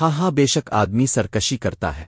ہاں ہاں بے شک آدمی سرکشی کرتا ہے۔